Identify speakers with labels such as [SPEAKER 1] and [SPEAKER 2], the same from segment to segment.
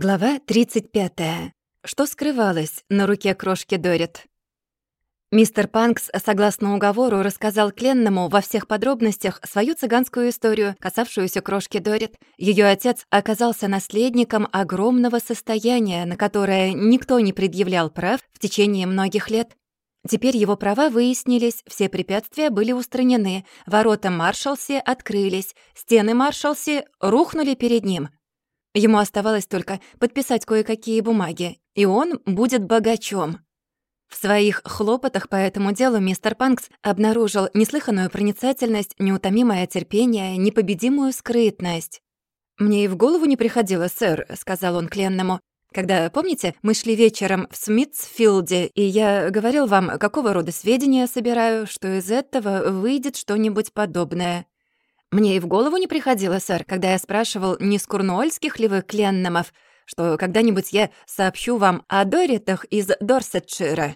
[SPEAKER 1] Глава 35. Что скрывалось на руке крошки Дорит? Мистер Панкс, согласно уговору, рассказал Кленному во всех подробностях свою цыганскую историю, касавшуюся крошки Дорит. Ее отец оказался наследником огромного состояния, на которое никто не предъявлял прав в течение многих лет. Теперь его права выяснились, все препятствия были устранены, ворота Маршалси открылись, стены Маршалси рухнули перед ним — Ему оставалось только подписать кое-какие бумаги, и он будет богачом. В своих хлопотах по этому делу мистер Панкс обнаружил неслыханную проницательность, неутомимое терпение, непобедимую скрытность. «Мне и в голову не приходило, сэр», — сказал он кленному. «Когда, помните, мы шли вечером в Смитсфилде, и я говорил вам, какого рода сведения собираю, что из этого выйдет что-нибудь подобное. Мне и в голову не приходило, сэр, когда я спрашивал, не с курнуольских ли вы Кленномов, что когда-нибудь я сообщу вам о Доритах из Дорсетшира».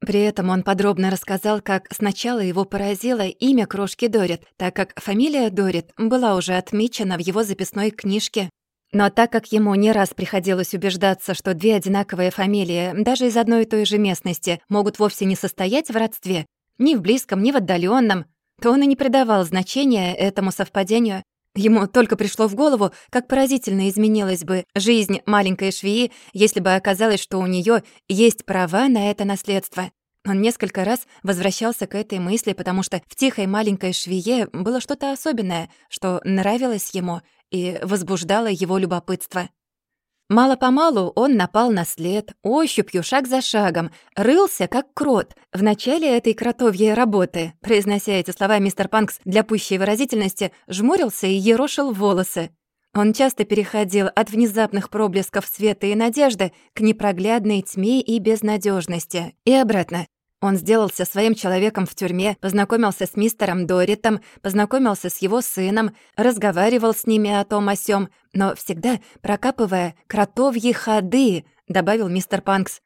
[SPEAKER 1] При этом он подробно рассказал, как сначала его поразило имя крошки Дорит, так как фамилия Дорит была уже отмечена в его записной книжке. Но так как ему не раз приходилось убеждаться, что две одинаковые фамилии, даже из одной и той же местности, могут вовсе не состоять в родстве, ни в близком, ни в отдаленном, то он и не придавал значения этому совпадению. Ему только пришло в голову, как поразительно изменилась бы жизнь маленькой швеи, если бы оказалось, что у нее есть права на это наследство. Он несколько раз возвращался к этой мысли, потому что в тихой маленькой швее было что-то особенное, что нравилось ему и возбуждало его любопытство. Мало-помалу он напал на след, ощупью, шаг за шагом, рылся, как крот. В начале этой кротовьей работы, произнося эти слова, мистер Панкс для пущей выразительности жмурился и ерошил волосы. Он часто переходил от внезапных проблесков света и надежды к непроглядной тьме и безнадежности, и обратно. Он сделался своим человеком в тюрьме, познакомился с мистером Доритом, познакомился с его сыном, разговаривал с ними о том о сём, но всегда прокапывая кротовьи ходы, добавил мистер Панкс.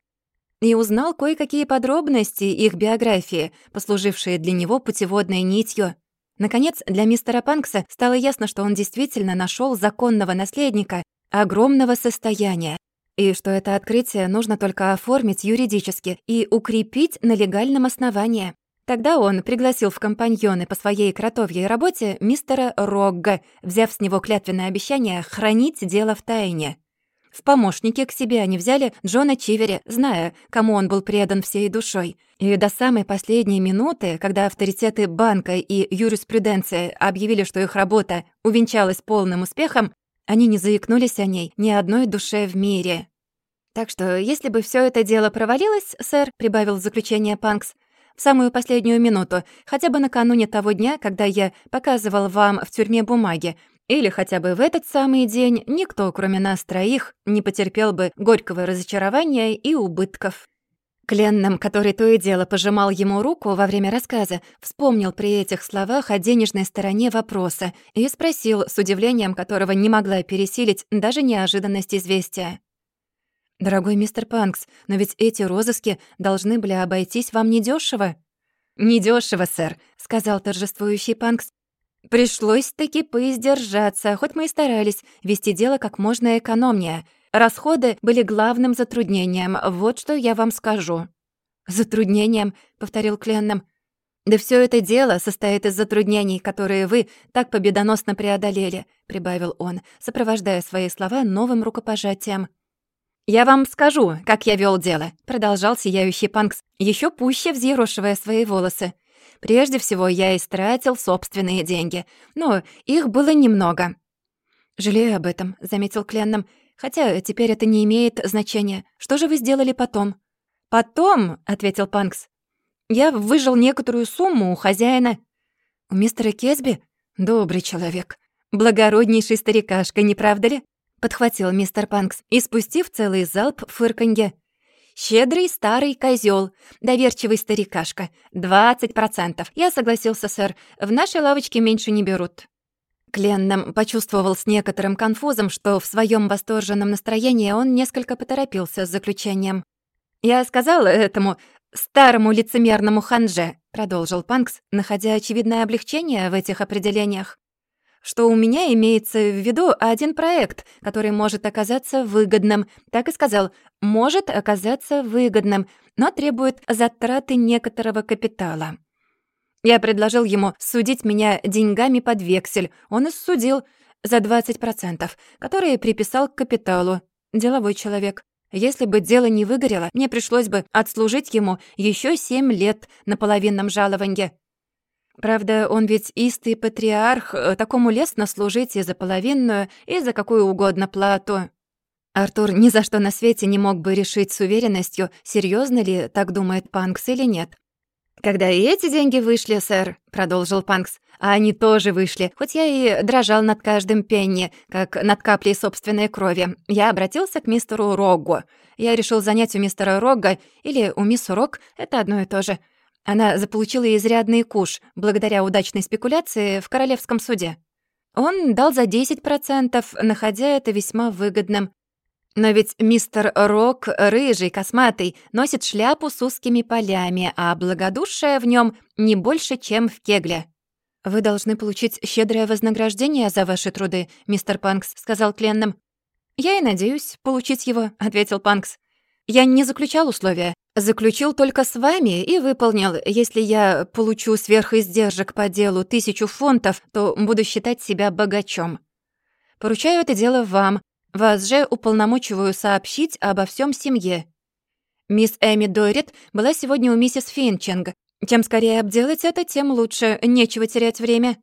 [SPEAKER 1] И узнал кое-какие подробности их биографии, послужившие для него путеводной нитью. Наконец, для мистера Панкса стало ясно, что он действительно нашел законного наследника огромного состояния, и что это открытие нужно только оформить юридически и укрепить на легальном основании. Тогда он пригласил в компаньоны по своей кротовьей работе мистера Рогга, взяв с него клятвенное обещание хранить дело в тайне. В помощники к себе они взяли Джона Чивери, зная, кому он был предан всей душой. И до самой последней минуты, когда авторитеты банка и юриспруденции объявили, что их работа увенчалась полным успехом, они не заикнулись о ней ни одной душе в мире. «Так что, если бы все это дело провалилось, сэр», — прибавил в заключение Панкс, «в самую последнюю минуту, хотя бы накануне того дня, когда я показывал вам в тюрьме бумаги, или хотя бы в этот самый день никто, кроме нас троих, не потерпел бы горького разочарования и убытков». Кленном, который то и дело пожимал ему руку во время рассказа, вспомнил при этих словах о денежной стороне вопроса и спросил, с удивлением которого не могла пересилить даже неожиданность известия. «Дорогой мистер Панкс, но ведь эти розыски должны были обойтись вам недешево. «Недешево, сэр», — сказал торжествующий Панкс. «Пришлось-таки поиздержаться, хоть мы и старались вести дело как можно экономнее, Расходы были главным затруднением, вот что я вам скажу». «Затруднением», — повторил Кленном. «Да все это дело состоит из затруднений, которые вы так победоносно преодолели», — прибавил он, сопровождая свои слова новым рукопожатием. «Я вам скажу, как я вел дело», — продолжал сияющий Панкс, еще пуще взъерошивая свои волосы. «Прежде всего, я истратил собственные деньги, но их было немного». «Жалею об этом», — заметил Кленном. Хотя теперь это не имеет значения. Что же вы сделали потом?» «Потом», — ответил Панкс, — «я выжил некоторую сумму у хозяина». «У мистера Кесби? Добрый человек. Благороднейший старикашка, не правда ли?» — подхватил мистер Панкс и спустив целый залп фырканье. «Щедрый старый козёл, доверчивый старикашка. Двадцать процентов. Я согласился, сэр. В нашей лавочке меньше не берут». Кленном почувствовал с некоторым конфузом, что в своем восторженном настроении он несколько поторопился с заключением. «Я сказал этому старому лицемерному ханже», — продолжил Панкс, находя очевидное облегчение в этих определениях, что у меня имеется в виду один проект, который может оказаться выгодным. Так и сказал, может оказаться выгодным, но требует затраты некоторого капитала. Я предложил ему судить меня деньгами под вексель. Он и судил за 20%, которые приписал к капиталу. Деловой человек. Если бы дело не выгорело, мне пришлось бы отслужить ему еще семь лет на половинном жалованье. Правда, он ведь истый патриарх, э, такому лестно служить и за половинную, и за какую угодно плату. Артур ни за что на свете не мог бы решить с уверенностью, серьезно ли так думает Панкс или нет. «Когда и эти деньги вышли, сэр», — продолжил Панкс, «а они тоже вышли, хоть я и дрожал над каждым пенни, как над каплей собственной крови, я обратился к мистеру Роггу. Я решил занять у мистера Рогга или у мисс Рог, это одно и то же — она заполучила изрядный куш благодаря удачной спекуляции в королевском суде. Он дал за 10%, находя это весьма выгодным. Но ведь мистер Рок, рыжий, косматый, носит шляпу с узкими полями, а благодушие в нем не больше, чем в кегле. «Вы должны получить щедрое вознаграждение за ваши труды», — мистер Панкс сказал Кленном. «Я и надеюсь получить его», — ответил Панкс. «Я не заключал условия. Заключил только с вами и выполнил. Если я получу сверхиздержек по делу тысячу фунтов, то буду считать себя богачом. Поручаю это дело вам. Вас же уполномочиваю сообщить обо всем семье. Мисс Эми Дорит была сегодня у миссис Финчинг. Чем скорее обделать это, тем лучше. Нечего терять время.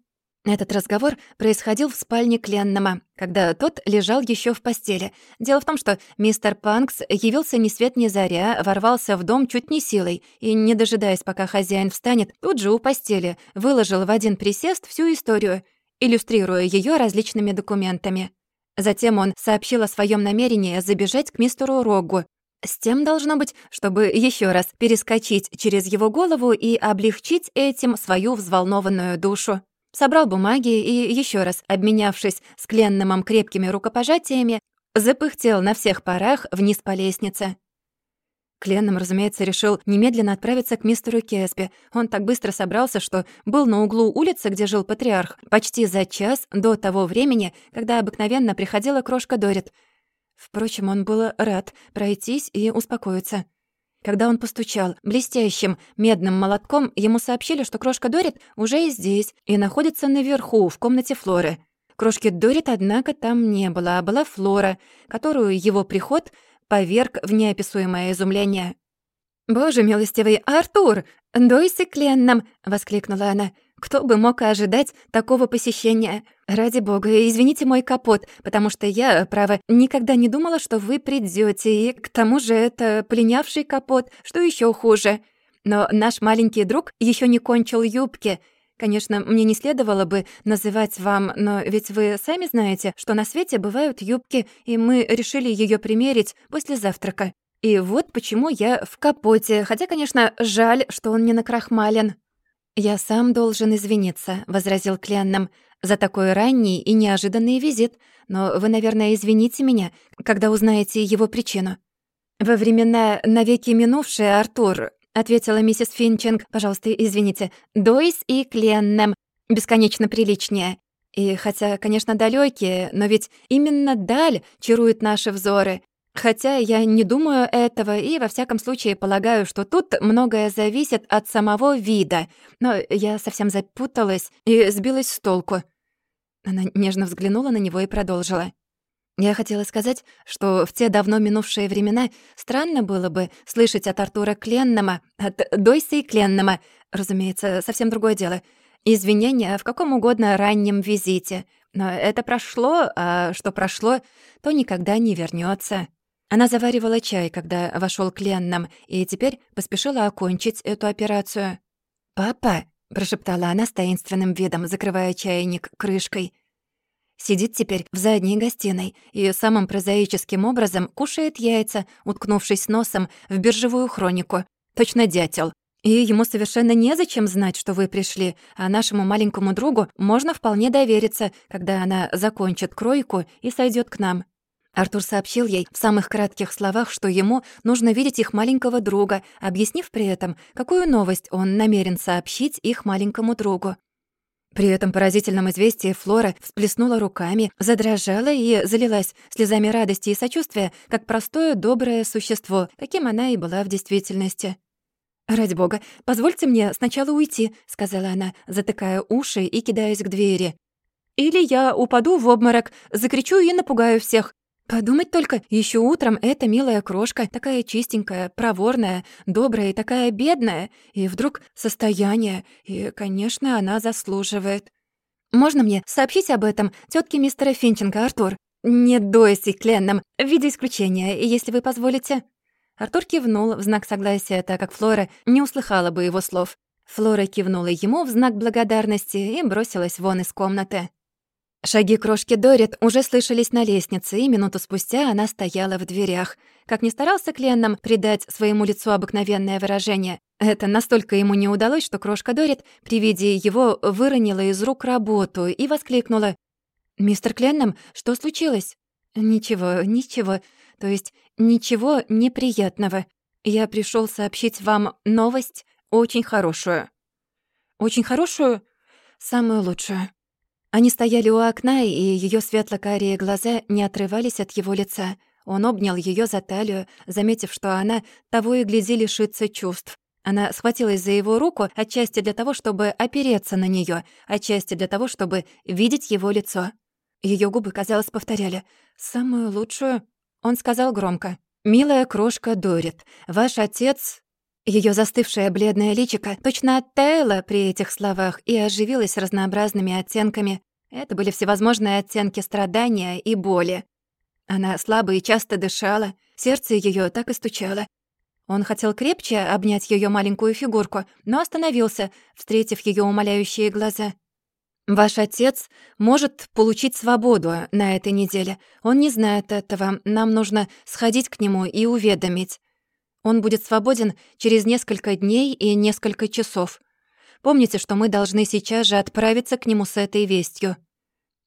[SPEAKER 1] Этот разговор происходил в спальне Кленнама, когда тот лежал еще в постели. Дело в том, что мистер Панкс явился ни свет ни заря, ворвался в дом чуть не силой и, не дожидаясь, пока хозяин встанет, тут же у постели выложил в один присест всю историю, иллюстрируя ее различными документами. Затем он сообщил о своем намерении забежать к мистеру Рогу, с тем, должно быть, чтобы еще раз перескочить через его голову и облегчить этим свою взволнованную душу. Собрал бумаги и, еще раз обменявшись с Кленномом крепкими рукопожатиями, запыхтел на всех парах вниз по лестнице. Кленном, разумеется, решил немедленно отправиться к мистеру Кесби. Он так быстро собрался, что был на углу улицы, где жил патриарх, почти за час до того времени, когда обыкновенно приходила крошка Дорит. Впрочем, он был рад пройтись и успокоиться. Когда он постучал блестящим медным молотком, ему сообщили, что крошка Дорит уже здесь и находится наверху, в комнате Флоры. Крошки Дорит, однако, там не было, а была Флора, которую его приход поверг в неописуемое изумление. «Боже милостивый, Артур! Дойся кленном!» — воскликнула она. Кто бы мог ожидать такого посещения? Ради бога, извините мой капот, потому что я, право, никогда не думала, что вы придете, и к тому же это пленявший капот, что еще хуже. Но наш маленький друг еще не кончил юбки. Конечно, мне не следовало бы называть вам, но ведь вы сами знаете, что на свете бывают юбки, и мы решили ее примерить после завтрака. И вот почему я в капоте, хотя, конечно, жаль, что он не накрахмален. «Я сам должен извиниться», — возразил Кленном, «за такой ранний и неожиданный визит, но вы, наверное, извините меня, когда узнаете его причину». «Во времена навеки минувшие, Артур», — ответила миссис Финчинг, «пожалуйста, извините, Дойс и Кленном, бесконечно приличнее. И хотя, конечно, далекие, но ведь именно даль чарует наши взоры, Хотя я не думаю этого и, во всяком случае, полагаю, что тут многое зависит от самого вида. Но я совсем запуталась и сбилась с толку. Она нежно взглянула на него и продолжила. Я хотела сказать, что в те давно минувшие времена странно было бы слышать от Артура Кленнама, от Дойса и Кленнама, разумеется, совсем другое дело, извинения в каком угодно раннем визите. Но это прошло, а что прошло, то никогда не вернется. Она заваривала чай, когда вошел Кленном, и теперь поспешила окончить эту операцию. «Папа», — прошептала она с таинственным видом, закрывая чайник крышкой, сидит теперь в задней гостиной и самым прозаическим образом кушает яйца, уткнувшись носом в биржевую хронику. Точно дятел. И ему совершенно незачем знать, что вы пришли, а нашему маленькому другу можно вполне довериться, когда она закончит кройку и сойдет к нам. Артур сообщил ей в самых кратких словах, что ему нужно видеть их маленького друга, объяснив при этом, какую новость он намерен сообщить их маленькому другу. При этом поразительном известии Флора всплеснула руками, задрожала и залилась слезами радости и сочувствия, как простое доброе существо, каким она и была в действительности. «Ради бога, позвольте мне сначала уйти», — сказала она, затыкая уши и кидаясь к двери. «Или я упаду в обморок, закричу и напугаю всех. Подумать только, еще утром эта милая крошка, такая чистенькая, проворная, добрая и такая бедная, и вдруг состояние, и, конечно, она заслуживает. Можно мне сообщить об этом тетке мистера Финчинга, Артур? Не Дойси Кленном, в виде исключения, если вы позволите». Артур кивнул в знак согласия, так как Флора не услыхала бы его слов. Флора кивнула ему в знак благодарности и бросилась вон из комнаты. Шаги крошки Дорит уже слышались на лестнице, и минуту спустя она стояла в дверях. Как ни старался Кленном придать своему лицу обыкновенное выражение, это настолько ему не удалось, что крошка Дорит при виде его выронила из рук работу и воскликнула. «Мистер Кленном, что случилось?» «Ничего, ничего. То есть ничего неприятного. Я пришел сообщить вам новость очень хорошую». «Очень хорошую?» «Самую лучшую». Они стояли у окна, и ее светло-карие глаза не отрывались от его лица. Он обнял ее за талию, заметив, что она того и гляди лишится чувств. Она схватилась за его руку отчасти для того, чтобы опереться на нее, отчасти для того, чтобы видеть его лицо. Ее губы, казалось, повторяли «самую лучшую». Он сказал громко «Милая крошка Дорит, ваш отец Ее застывшее бледное личико точно оттаяло при этих словах и оживилось разнообразными оттенками. Это были всевозможные оттенки страдания и боли. Она слабо и часто дышала, сердце ее так и стучало. Он хотел крепче обнять ее маленькую фигурку, но остановился, встретив ее умоляющие глаза. «Ваш отец может получить свободу на этой неделе. Он не знает этого. Нам нужно сходить к нему и уведомить. Он будет свободен через несколько дней и несколько часов. Помните, что мы должны сейчас же отправиться к нему с этой вестью».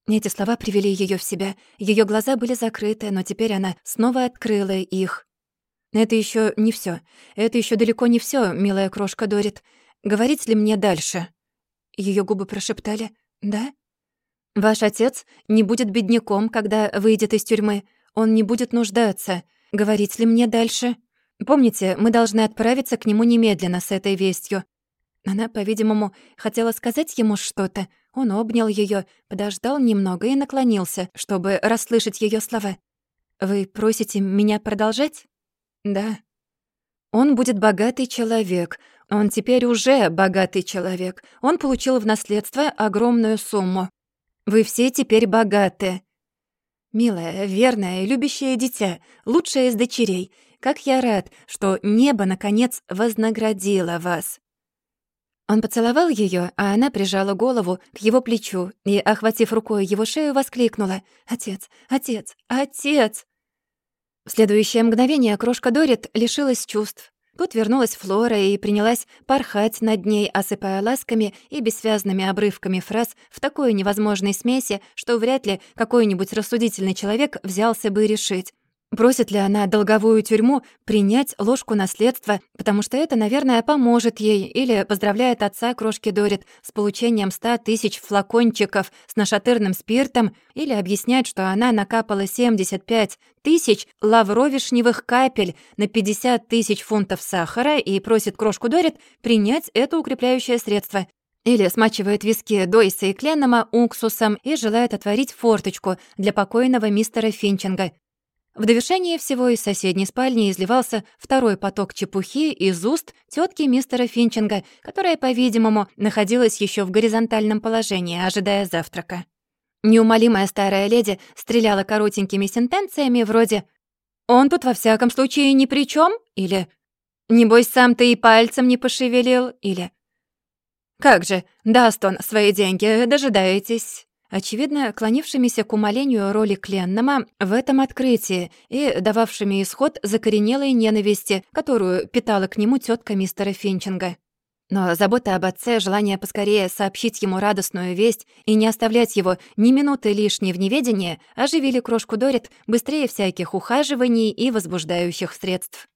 [SPEAKER 1] Эти слова привели ее в себя. Ее глаза были закрыты, но теперь она снова открыла их. «Это еще не все. Это еще далеко не все, милая крошка Дорит. Говорить ли мне дальше?» Ее губы прошептали «Да?» «Ваш отец не будет бедняком, когда выйдет из тюрьмы. Он не будет нуждаться. Говорить ли мне дальше?» «Помните, мы должны отправиться к нему немедленно с этой вестью». Она, по-видимому, хотела сказать ему что-то. Он обнял ее, подождал немного и наклонился, чтобы расслышать ее слова. «Вы просите меня продолжать?» «Да». «Он будет богатый человек. Он теперь уже богатый человек. Он получил в наследство огромную сумму. Вы все теперь богаты. Милая, верная, любящее дитя, лучшая из дочерей, как я рад, что небо, наконец, вознаградило вас». Он поцеловал ее, а она прижала голову к его плечу и, охватив рукой его шею, воскликнула «Отец! Отец! Отец!» В следующее мгновение крошка Дорит лишилась чувств. Тут вернулась Флора и принялась порхать над ней, осыпая ласками и бессвязными обрывками фраз в такой невозможной смеси, что вряд ли какой-нибудь рассудительный человек взялся бы решить. Просит ли она долговую тюрьму принять ложку наследства, потому что это, наверное, поможет ей, или поздравляет отца крошки Дорит с получением ста тысяч флакончиков с нашатырным спиртом, или объясняет, что она накапала 75 тысяч лавровишневых капель на 50 тысяч фунтов сахара и просит крошку Дорит принять это укрепляющее средство. Или смачивает виски Дойса и Кленнама уксусом и желает отворить форточку для покойного мистера Финчинга, в довершение всего из соседней спальни изливался второй поток чепухи из уст тетки мистера Финчинга, которая, по-видимому, находилась еще в горизонтальном положении, ожидая завтрака. Неумолимая старая леди стреляла коротенькими сентенциями вроде «Он тут во всяком случае ни при чем или «Небось, сам ты и пальцем не пошевелил» или «Как же, даст он свои деньги, дожидаетесь» очевидно, клонившимися к умолению роли Кленнама в этом открытии и дававшими исход закоренелой ненависти, которую питала к нему тетка мистера Финчинга. Но забота об отце, желание поскорее сообщить ему радостную весть и не оставлять его ни минуты лишней в неведении оживили крошку Дорит быстрее всяких ухаживаний и возбуждающих средств.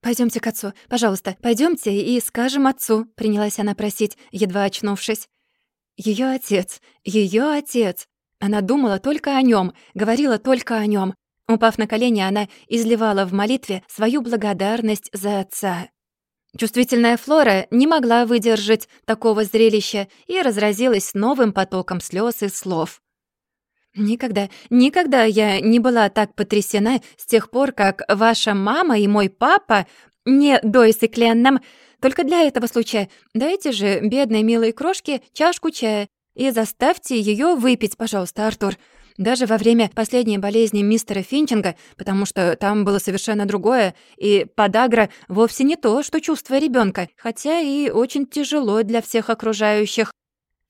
[SPEAKER 1] Пойдемте к отцу, пожалуйста, пойдемте и скажем отцу», — принялась она просить, едва очнувшись. Ее отец, ее отец. Она думала только о нем, говорила только о нем. Упав на колени, она изливала в молитве свою благодарность за отца. Чувствительная Флора не могла выдержать такого зрелища и разразилась новым потоком слез и слов. «Никогда, никогда я не была так потрясена с тех пор, как ваша мама и мой папа, не Дойс и Кленном, только для этого случая дайте же бедной милой крошке чашку чая и заставьте ее выпить, пожалуйста, Артур. Даже во время последней болезни мистера Финчинга, потому что там было совершенно другое, и подагра вовсе не то, что чувство ребенка, хотя и очень тяжело для всех окружающих.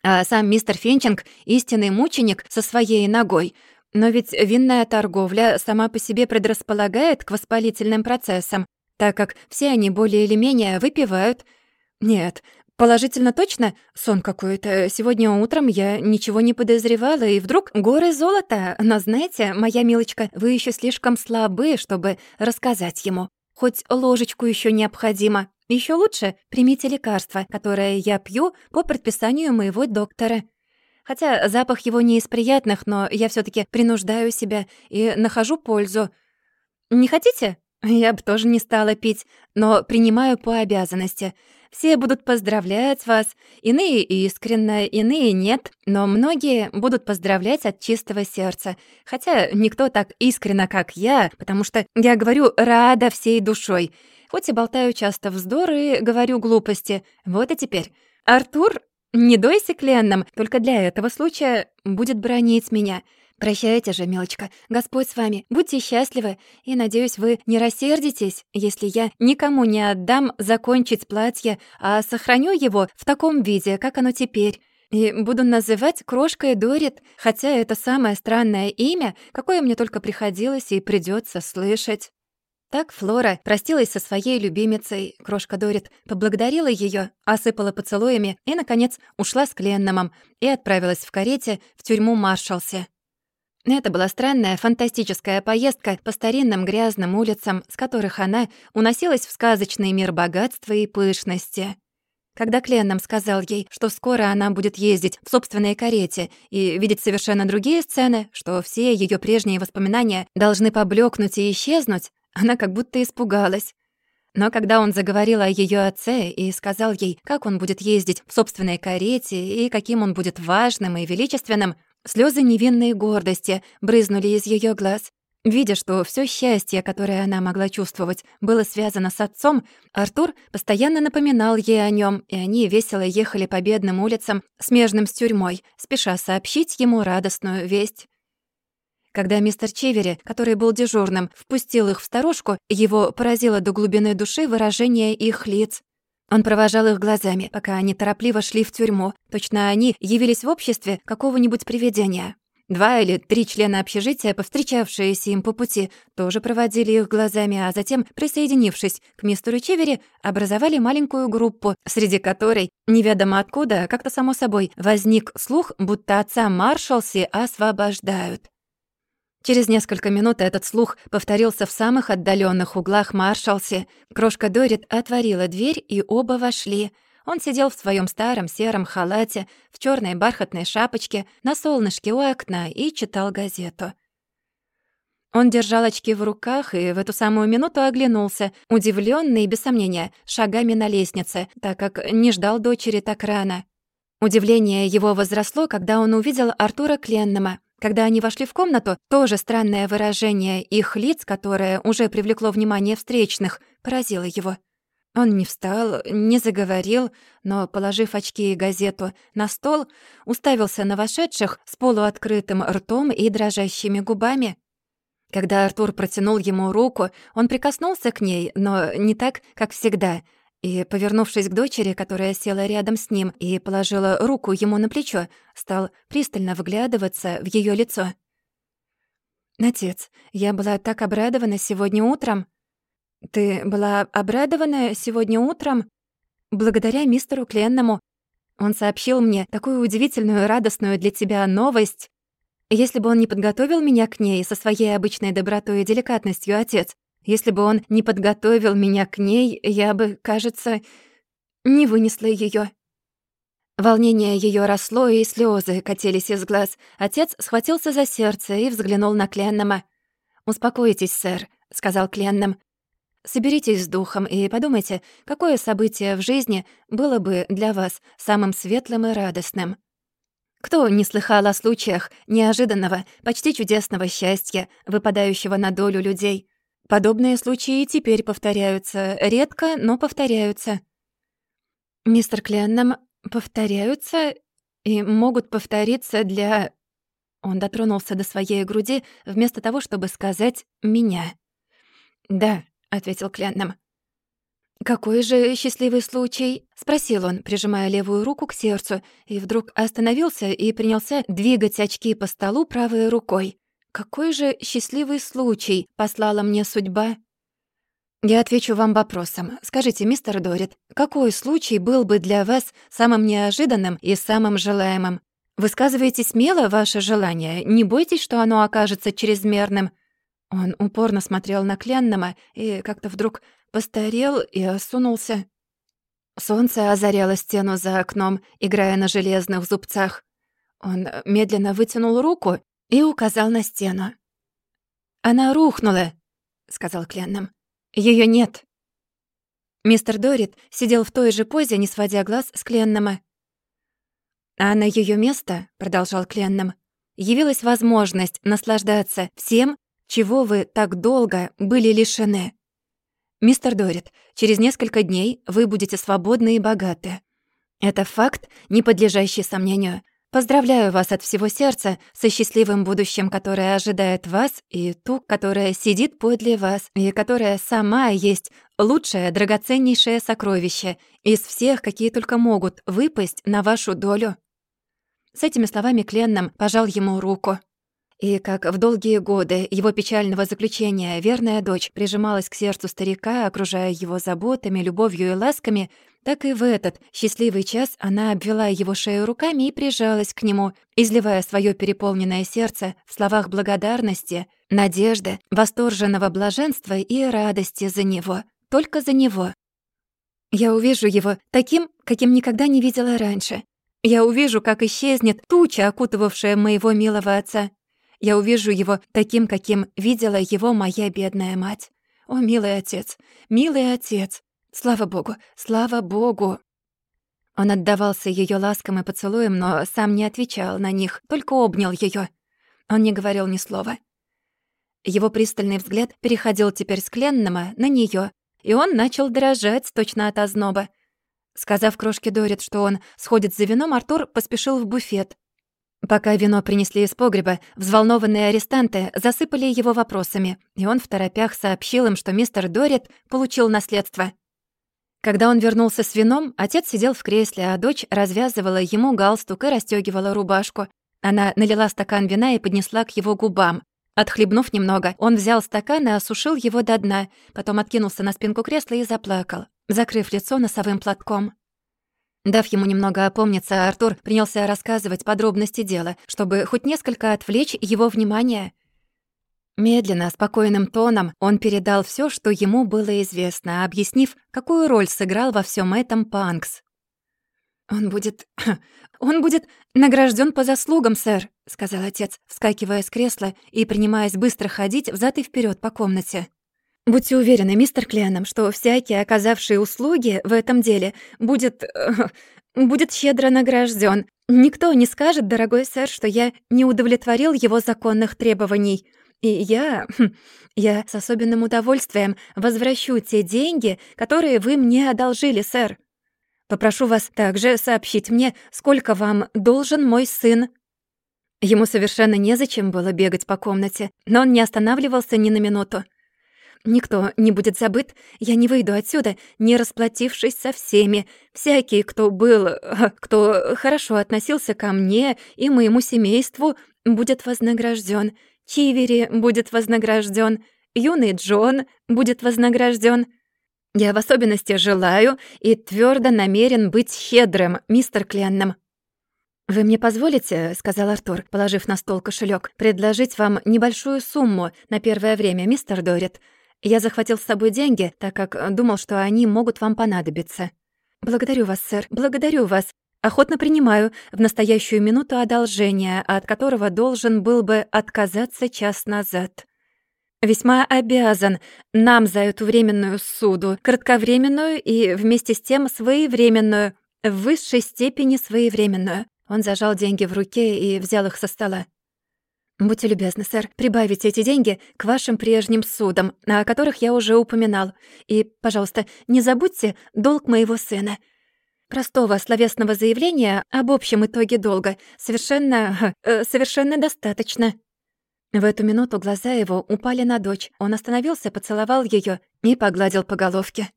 [SPEAKER 1] А сам мистер Финчинг — истинный мученик со своей ногой. Но ведь винная торговля сама по себе предрасполагает к воспалительным процессам, так как все они более или менее выпивают. Нет, Положительно точно? Сон какой-то. Сегодня утром я ничего не подозревала, и вдруг горы золота. Но знаете, моя милочка, вы еще слишком слабы, чтобы рассказать ему. Хоть ложечку еще необходимо. Еще лучше примите лекарство, которое я пью по предписанию моего доктора. Хотя запах его не из приятных, но я все таки принуждаю себя и нахожу пользу. Не хотите? Я бы тоже не стала пить, но принимаю по обязанности — все будут поздравлять вас, иные искренне, иные нет, но многие будут поздравлять от чистого сердца. Хотя никто так искренно, как я, потому что я говорю «рада всей душой». Хоть и болтаю часто вздор и говорю глупости. Вот и теперь. Артур, не дойся кленном, только для этого случая будет бронить меня — «Прощайте же, милочка. Господь с вами. Будьте счастливы. И, надеюсь, вы не рассердитесь, если я никому не отдам закончить платье, а сохраню его в таком виде, как оно теперь. И буду называть крошкой Дорит, хотя это самое странное имя, какое мне только приходилось и придется слышать». Так Флора простилась со своей любимицей. Крошка Дорит поблагодарила ее, осыпала поцелуями и, наконец, ушла с Кленномом и отправилась в карете в тюрьму Маршалсе. Это была странная, фантастическая поездка по старинным грязным улицам, с которых она уносилась в сказочный мир богатства и пышности. Когда Кленном сказал ей, что скоро она будет ездить в собственной карете и видеть совершенно другие сцены, что все ее прежние воспоминания должны поблекнуть и исчезнуть, она как будто испугалась. Но когда он заговорил о ее отце и сказал ей, как он будет ездить в собственной карете и каким он будет важным и величественным, Слезы невинной гордости брызнули из ее глаз. Видя, что все счастье, которое она могла чувствовать, было связано с отцом, Артур постоянно напоминал ей о нем, и они весело ехали по бедным улицам, смежным с тюрьмой, спеша сообщить ему радостную весть. Когда мистер Чевери, который был дежурным, впустил их в сторожку, его поразило до глубины души выражение их лиц. Он провожал их глазами, пока они торопливо шли в тюрьму. Точно они явились в обществе какого-нибудь привидения. Два или три члена общежития, повстречавшиеся им по пути, тоже проводили их глазами, а затем, присоединившись к мистеру Чевери, образовали маленькую группу, среди которой, неведомо откуда, как-то само собой, возник слух, будто отца Маршалси освобождают. Через несколько минут этот слух повторился в самых отдаленных углах Маршалси. Крошка Дорит отворила дверь, и оба вошли. Он сидел в своем старом сером халате, в черной бархатной шапочке, на солнышке у окна и читал газету. Он держал очки в руках и в эту самую минуту оглянулся, удивленный, без сомнения, шагами на лестнице, так как не ждал дочери так рано. Удивление его возросло, когда он увидел Артура Кленнема. Когда они вошли в комнату, тоже странное выражение их лиц, которое уже привлекло внимание встречных, поразило его. Он не встал, не заговорил, но, положив очки и газету на стол, уставился на вошедших с полуоткрытым ртом и дрожащими губами. Когда Артур протянул ему руку, он прикоснулся к ней, но не так, как всегда — и, повернувшись к дочери, которая села рядом с ним и положила руку ему на плечо, стал пристально вглядываться в ее лицо. «Отец, я была так обрадована сегодня утром». «Ты была обрадована сегодня утром?» «Благодаря мистеру Кленному. Он сообщил мне такую удивительную, радостную для тебя новость. Если бы он не подготовил меня к ней со своей обычной добротой и деликатностью, отец, если бы он не подготовил меня к ней, я бы, кажется, не вынесла ее. Волнение ее росло, и слезы катились из глаз. Отец схватился за сердце и взглянул на Кленнама. «Успокойтесь, сэр», — сказал Кленнам. «Соберитесь с духом и подумайте, какое событие в жизни было бы для вас самым светлым и радостным». Кто не слыхал о случаях неожиданного, почти чудесного счастья, выпадающего на долю людей? Подобные случаи теперь повторяются, редко, но повторяются. Мистер Кленнам повторяются и могут повториться для... Он дотронулся до своей груди вместо того, чтобы сказать «меня». «Да», — ответил Кленнам. «Какой же счастливый случай?» — спросил он, прижимая левую руку к сердцу, и вдруг остановился и принялся двигать очки по столу правой рукой. «Какой же счастливый случай послала мне судьба?» «Я отвечу вам вопросом. Скажите, мистер Дорит, какой случай был бы для вас самым неожиданным и самым желаемым? Высказывайте смело ваше желание, не бойтесь, что оно окажется чрезмерным». Он упорно смотрел на Кленнама и как-то вдруг постарел и осунулся. Солнце озаряло стену за окном, играя на железных зубцах. Он медленно вытянул руку и указал на стену. «Она рухнула», — сказал Кленном. Ее нет». Мистер Дорит сидел в той же позе, не сводя глаз с Кленнома. «А на ее место», — продолжал Кленном, «явилась возможность наслаждаться всем, чего вы так долго были лишены. Мистер Дорит, через несколько дней вы будете свободны и богаты. Это факт, не подлежащий сомнению. Поздравляю вас от всего сердца со счастливым будущим, которое ожидает вас, и ту, которая сидит подле вас, и которая сама есть лучшее, драгоценнейшее сокровище из всех, какие только могут выпасть на вашу долю». С этими словами Кленном пожал ему руку. И как в долгие годы его печального заключения верная дочь прижималась к сердцу старика, окружая его заботами, любовью и ласками, так и в этот счастливый час она обвела его шею руками и прижалась к нему, изливая свое переполненное сердце в словах благодарности, надежды, восторженного блаженства и радости за него, только за него. «Я увижу его таким, каким никогда не видела раньше. Я увижу, как исчезнет туча, окутывавшая моего милого отца, я увижу его таким, каким видела его моя бедная мать. О, милый отец, милый отец! Слава богу, слава богу!» Он отдавался ее ласкам и поцелуям, но сам не отвечал на них, только обнял ее. Он не говорил ни слова. Его пристальный взгляд переходил теперь с Кленнама на нее, и он начал дрожать точно от озноба. Сказав крошке Дорит, что он сходит за вином, Артур поспешил в буфет. Пока вино принесли из погреба, взволнованные арестанты засыпали его вопросами, и он в торопях сообщил им, что мистер Дорит получил наследство. Когда он вернулся с вином, отец сидел в кресле, а дочь развязывала ему галстук и расстёгивала рубашку. Она налила стакан вина и поднесла к его губам. Отхлебнув немного, он взял стакан и осушил его до дна, потом откинулся на спинку кресла и заплакал, закрыв лицо носовым платком. Дав ему немного опомниться, Артур принялся рассказывать подробности дела, чтобы хоть несколько отвлечь его внимание. Медленно, спокойным тоном он передал все, что ему было известно, объяснив, какую роль сыграл во всем этом Панкс. «Он будет... он будет награжден по заслугам, сэр», — сказал отец, вскакивая с кресла и принимаясь быстро ходить взад и вперед по комнате. Будьте уверены, мистер Кленом, что всякий, оказавший услуги в этом деле, будет... Э, будет щедро награжден. Никто не скажет, дорогой сэр, что я не удовлетворил его законных требований. И я... Хм, я с особенным удовольствием возвращу те деньги, которые вы мне одолжили, сэр. Попрошу вас также сообщить мне, сколько вам должен мой сын». Ему совершенно незачем было бегать по комнате, но он не останавливался ни на минуту. Никто не будет забыт. Я не выйду отсюда, не расплатившись со всеми. Всякий, кто был... кто хорошо относился ко мне и моему семейству, будет вознагражден. Чивери будет вознагражден. Юный Джон будет вознагражден. Я в особенности желаю и твердо намерен быть щедрым, мистер Кленном. «Вы мне позволите, — сказал Артур, положив на стол кошелек, предложить вам небольшую сумму на первое время, мистер Дорит. Я захватил с собой деньги, так как думал, что они могут вам понадобиться. Благодарю вас, сэр, благодарю вас. Охотно принимаю в настоящую минуту одолжение, от которого должен был бы отказаться час назад. Весьма обязан нам за эту временную суду, кратковременную и вместе с тем своевременную, в высшей степени своевременную. Он зажал деньги в руке и взял их со стола. «Будьте любезны, сэр, прибавите эти деньги к вашим прежним судам, о которых я уже упоминал. И, пожалуйста, не забудьте долг моего сына. Простого словесного заявления об общем итоге долга совершенно... Э, совершенно достаточно». В эту минуту глаза его упали на дочь. Он остановился, поцеловал ее и погладил по головке.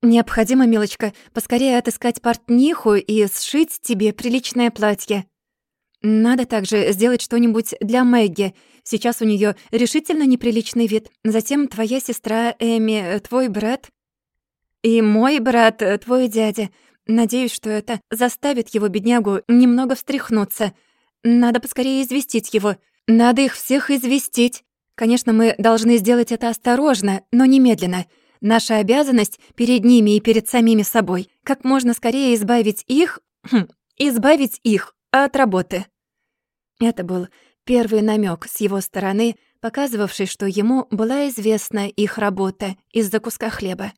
[SPEAKER 1] «Необходимо, милочка, поскорее отыскать портниху и сшить тебе приличное платье. Надо также сделать что-нибудь для Мэгги. Сейчас у нее решительно неприличный вид. Затем твоя сестра Эми, твой брат и мой брат, твой дядя. Надеюсь, что это заставит его беднягу немного встряхнуться. Надо поскорее известить его. Надо их всех известить. Конечно, мы должны сделать это осторожно, но немедленно. Наша обязанность перед ними и перед самими собой как можно скорее избавить их, хм, избавить их от работы. Это был первый намек с его стороны, показывавший, что ему была известна их работа из-за куска хлеба.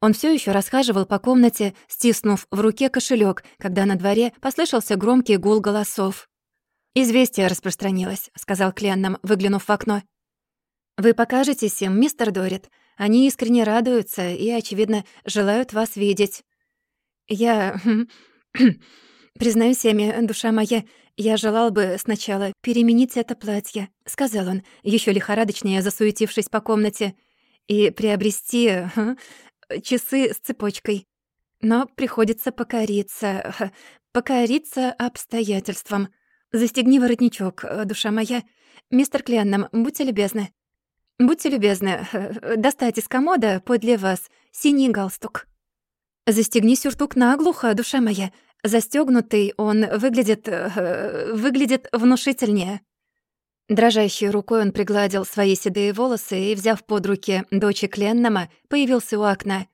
[SPEAKER 1] Он все еще расхаживал по комнате, стиснув в руке кошелек, когда на дворе послышался громкий гул голосов. «Известие распространилось», — сказал Кленном, выглянув в окно. «Вы покажетесь им, мистер Дорит. Они искренне радуются и, очевидно, желают вас видеть». «Я... признаюсь, Эми, душа моя, «Я желал бы сначала переменить это платье», — сказал он, еще лихорадочнее засуетившись по комнате, «и приобрести часы с цепочкой. Но приходится покориться, покориться обстоятельствам. Застегни воротничок, душа моя. Мистер Кленном, будьте любезны. Будьте любезны, достать из комода подле вас синий галстук. Застегни сюртук наглухо, душа моя, Застёгнутый он выглядит... Э, выглядит внушительнее. Дрожащей рукой он пригладил свои седые волосы и, взяв под руки дочь Кленнама, появился у окна.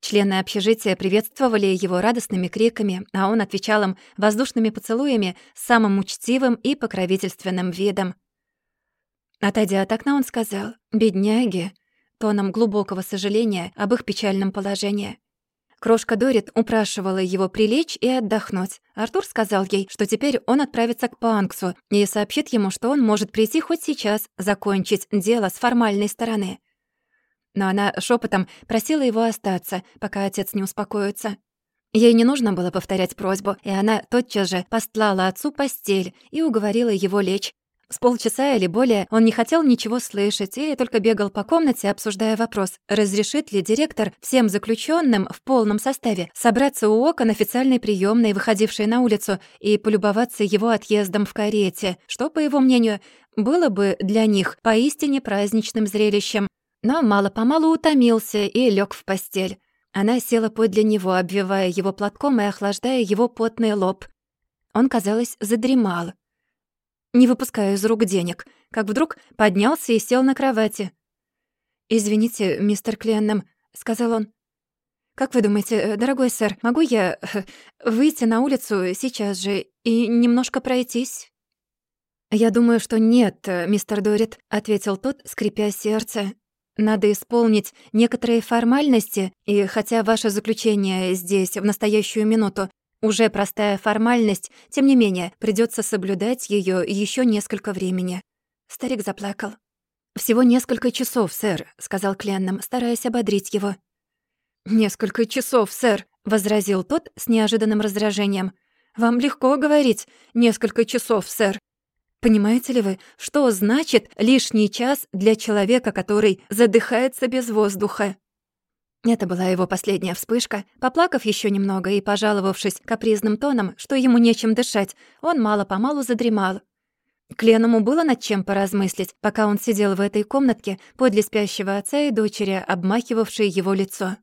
[SPEAKER 1] Члены общежития приветствовали его радостными криками, а он отвечал им воздушными поцелуями самым учтивым и покровительственным видом. Отойдя от окна, он сказал «Бедняги», тоном глубокого сожаления об их печальном положении. Крошка Дорит упрашивала его прилечь и отдохнуть. Артур сказал ей, что теперь он отправится к Панксу и сообщит ему, что он может прийти хоть сейчас, закончить дело с формальной стороны. Но она шепотом просила его остаться, пока отец не успокоится. Ей не нужно было повторять просьбу, и она тотчас же постлала отцу постель и уговорила его лечь, с полчаса или более он не хотел ничего слышать и только бегал по комнате, обсуждая вопрос, разрешит ли директор всем заключенным в полном составе собраться у окон официальной приемной, выходившей на улицу, и полюбоваться его отъездом в карете, что, по его мнению, было бы для них поистине праздничным зрелищем. Но мало-помалу утомился и лег в постель. Она села подле него, обвивая его платком и охлаждая его потный лоб. Он, казалось, задремал не выпуская из рук денег, как вдруг поднялся и сел на кровати. «Извините, мистер Кленном», — сказал он. «Как вы думаете, э, дорогой сэр, могу я э, выйти на улицу сейчас же и немножко пройтись?» «Я думаю, что нет, э, мистер Дорит», — ответил тот, скрипя сердце. «Надо исполнить некоторые формальности, и хотя ваше заключение здесь в настоящую минуту уже простая формальность, тем не менее, придется соблюдать ее еще несколько времени. Старик заплакал. «Всего несколько часов, сэр», — сказал Кленном, стараясь ободрить его. «Несколько часов, сэр», — возразил тот с неожиданным раздражением. «Вам легко говорить «несколько часов, сэр». Понимаете ли вы, что значит лишний час для человека, который задыхается без воздуха? Это была его последняя вспышка. Поплакав еще немного и пожаловавшись капризным тоном, что ему нечем дышать, он мало-помалу задремал. Кленому было над чем поразмыслить, пока он сидел в этой комнатке подле спящего отца и дочери, обмахивавшей его лицо.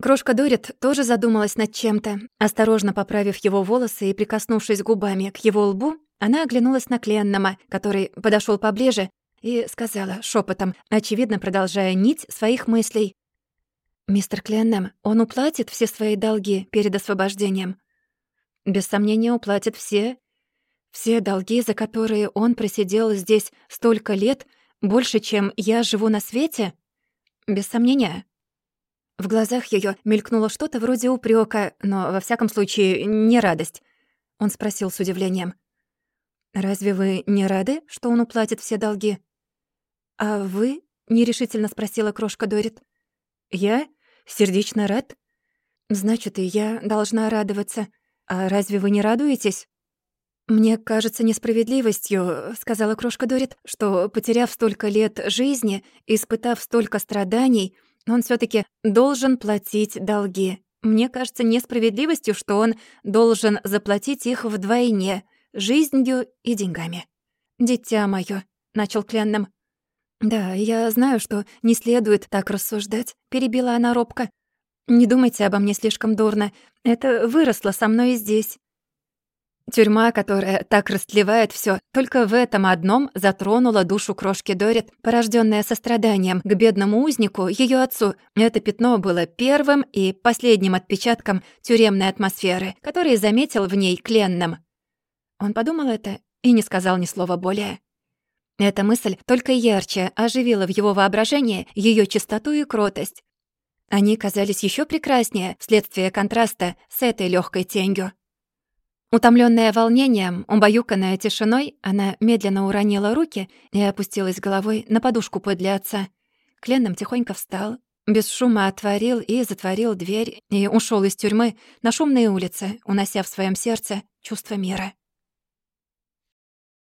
[SPEAKER 1] Крошка Дорит тоже задумалась над чем-то. Осторожно поправив его волосы и прикоснувшись губами к его лбу, она оглянулась на Кленнама, который подошел поближе и сказала шепотом, очевидно продолжая нить своих мыслей. «Мистер Кленнем, он уплатит все свои долги перед освобождением?» без сомнения уплатит все. Все долги, за которые он просидел здесь столько лет, больше, чем я живу на свете? Без сомнения. В глазах ее мелькнуло что-то вроде упрека, но, во всяком случае, не радость. Он спросил с удивлением. «Разве вы не рады, что он уплатит все долги?» «А вы?» — нерешительно спросила крошка Дорит. «Я? Сердечно рад?» «Значит, и я должна радоваться. А разве вы не радуетесь?» «Мне кажется несправедливостью», — сказала крошка Дорит, «что, потеряв столько лет жизни, испытав столько страданий, он все таки должен платить долги. Мне кажется несправедливостью, что он должен заплатить их вдвойне — жизнью и деньгами». «Дитя моё», — начал Кленном. «Да, я знаю, что не следует так рассуждать», — перебила она робко. «Не думайте обо мне слишком дурно. Это выросло со мной здесь. Тюрьма, которая так растлевает все, только в этом одном затронула душу крошки Дорит, порожденная состраданием к бедному узнику, ее отцу. Это пятно было первым и последним отпечатком тюремной атмосферы, который заметил в ней Кленном. Он подумал это и не сказал ни слова более. Эта мысль только ярче оживила в его воображении ее чистоту и кротость. Они казались еще прекраснее вследствие контраста с этой легкой тенью. Утомленная волнением, убаюканная тишиной, она медленно уронила руки и опустилась головой на подушку подле отца. Кленном тихонько встал, без шума отворил и затворил дверь и ушел из тюрьмы на шумные улицы, унося в своем сердце чувство мира.